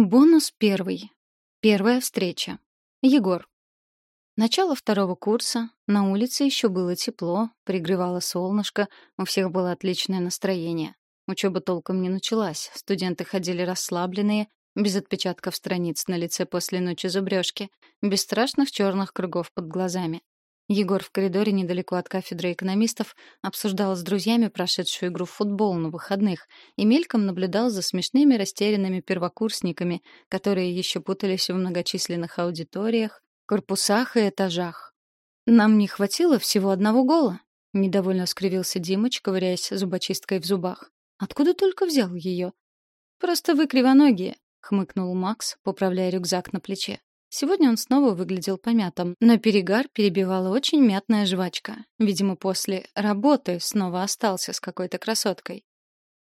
Бонус первый. Первая встреча. Егор. Начало второго курса. На улице еще было тепло, пригревало солнышко, у всех было отличное настроение. Учеба толком не началась, студенты ходили расслабленные, без отпечатков страниц на лице после ночи зубрежки, без страшных черных кругов под глазами. Егор в коридоре недалеко от кафедры экономистов обсуждал с друзьями прошедшую игру в футбол на выходных и мельком наблюдал за смешными растерянными первокурсниками, которые еще путались в многочисленных аудиториях, корпусах и этажах. «Нам не хватило всего одного гола», — недовольно скривился Димыч, ковыряясь зубочисткой в зубах. «Откуда только взял ее?» «Просто вы кривоногие», — хмыкнул Макс, поправляя рюкзак на плече. Сегодня он снова выглядел помятым, но перегар перебивала очень мятная жвачка. Видимо, после работы снова остался с какой-то красоткой.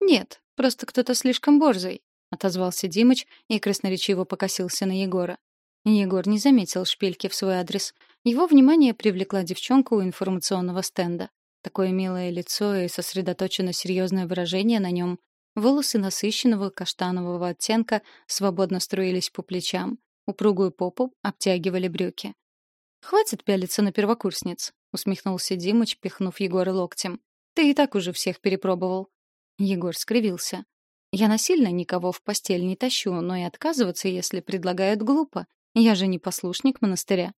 «Нет, просто кто-то слишком борзый», — отозвался Димыч и красноречиво покосился на Егора. Егор не заметил шпильки в свой адрес. Его внимание привлекла девчонка у информационного стенда. Такое милое лицо и сосредоточенно серьезное выражение на нем. Волосы насыщенного каштанового оттенка свободно струились по плечам. Упругую попу обтягивали брюки. «Хватит пялиться на первокурсниц», — усмехнулся Димыч, пихнув Егора локтем. «Ты и так уже всех перепробовал». Егор скривился. «Я насильно никого в постель не тащу, но и отказываться, если предлагают, глупо. Я же не послушник монастыря».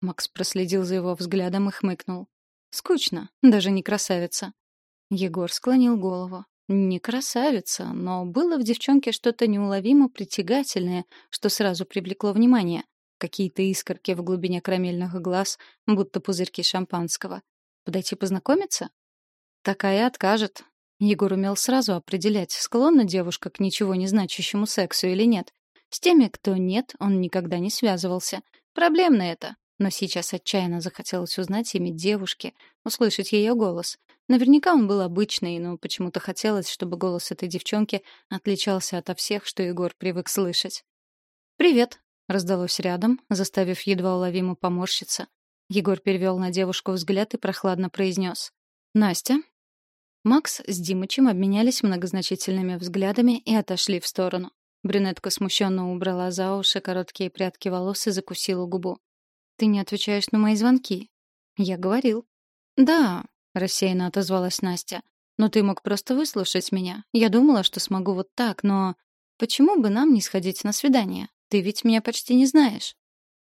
Макс проследил за его взглядом и хмыкнул. «Скучно, даже не красавица». Егор склонил голову. Не красавица, но было в девчонке что-то неуловимо притягательное, что сразу привлекло внимание. Какие-то искорки в глубине карамельных глаз, будто пузырьки шампанского. Подойти познакомиться? Такая откажет. Егор умел сразу определять, склонна девушка к ничего не значащему сексу или нет. С теми, кто нет, он никогда не связывался. Проблемно это. Но сейчас отчаянно захотелось узнать имя девушки, услышать ее голос. Наверняка он был обычный, но почему-то хотелось, чтобы голос этой девчонки отличался от всех, что Егор привык слышать. «Привет», — раздалось рядом, заставив едва уловимо поморщиться. Егор перевел на девушку взгляд и прохладно произнес. «Настя?» Макс с Димычем обменялись многозначительными взглядами и отошли в сторону. Брюнетка смущенно убрала за уши короткие прядки волос и закусила губу. «Ты не отвечаешь на мои звонки». «Я говорил». «Да, рассеянно отозвалась Настя. Но ты мог просто выслушать меня. Я думала, что смогу вот так, но почему бы нам не сходить на свидание? Ты ведь меня почти не знаешь.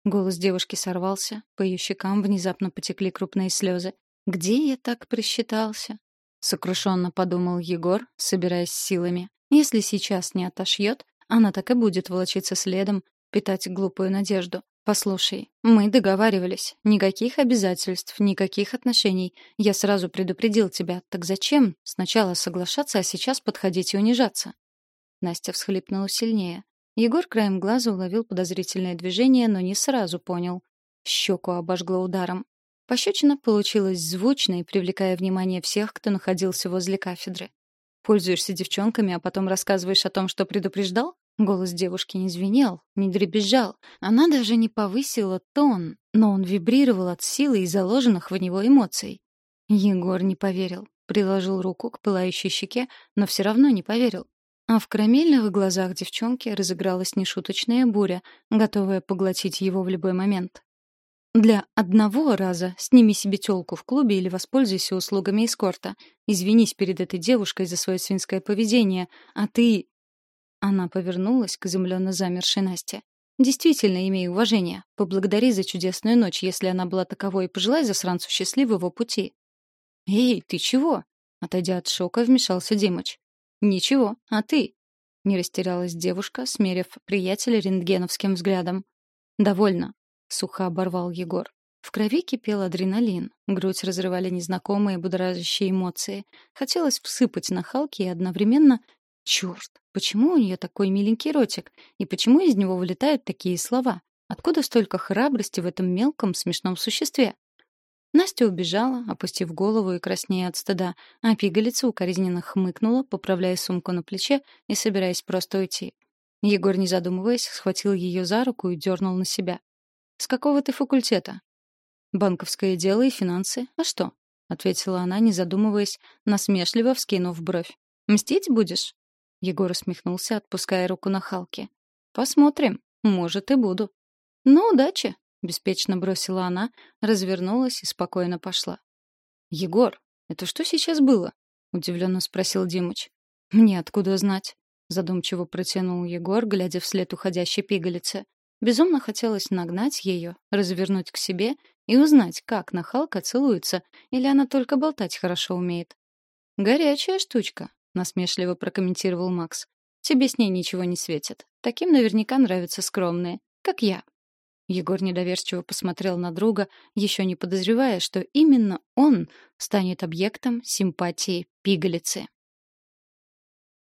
Голос девушки сорвался, по ее щекам внезапно потекли крупные слезы. Где я так просчитался? Сокрушенно подумал Егор, собираясь силами. Если сейчас не отошьет, она так и будет волочиться следом, питать глупую надежду. «Послушай, мы договаривались. Никаких обязательств, никаких отношений. Я сразу предупредил тебя. Так зачем сначала соглашаться, а сейчас подходить и унижаться?» Настя всхлипнула сильнее. Егор краем глаза уловил подозрительное движение, но не сразу понял. Щеку обожгло ударом. Пощечина получилась звучной, привлекая внимание всех, кто находился возле кафедры. «Пользуешься девчонками, а потом рассказываешь о том, что предупреждал?» Голос девушки не звенел, не дребезжал. Она даже не повысила тон, но он вибрировал от силы и заложенных в него эмоций. Егор не поверил. Приложил руку к пылающей щеке, но все равно не поверил. А в карамельных глазах девчонки разыгралась нешуточная буря, готовая поглотить его в любой момент. Для одного раза сними себе тёлку в клубе или воспользуйся услугами эскорта. Извинись перед этой девушкой за свое свинское поведение, а ты она повернулась к изумленно замершей Насте. «Действительно имею уважение. Поблагодари за чудесную ночь, если она была таковой, и пожелай засранцу счастливого пути». «Эй, ты чего?» Отойдя от шока, вмешался Димыч. «Ничего, а ты?» Не растерялась девушка, смерив приятеля рентгеновским взглядом. «Довольно», — сухо оборвал Егор. В крови кипел адреналин, грудь разрывали незнакомые будоражащие эмоции. Хотелось всыпать на Халки и одновременно Черт, почему у нее такой миленький ротик? И почему из него вылетают такие слова? Откуда столько храбрости в этом мелком смешном существе? Настя убежала, опустив голову и краснея от стыда, а пигалица укоризненно хмыкнула, поправляя сумку на плече и собираясь просто уйти. Егор, не задумываясь, схватил ее за руку и дернул на себя. «С какого ты факультета?» «Банковское дело и финансы. А что?» — ответила она, не задумываясь, насмешливо вскинув бровь. «Мстить будешь?» Егор усмехнулся, отпуская руку на Халке. Посмотрим. Может, и буду. Ну, удачи, беспечно бросила она, развернулась и спокойно пошла. Егор, это что сейчас было? удивленно спросил Димыч. Мне откуда знать? задумчиво протянул Егор, глядя вслед уходящей пигалице. Безумно хотелось нагнать ее, развернуть к себе и узнать, как нахалка целуется, или она только болтать хорошо умеет. «Горячая штучка», — насмешливо прокомментировал Макс. «Тебе с ней ничего не светит. Таким наверняка нравятся скромные, как я». Егор недоверчиво посмотрел на друга, еще не подозревая, что именно он станет объектом симпатии пигалицы.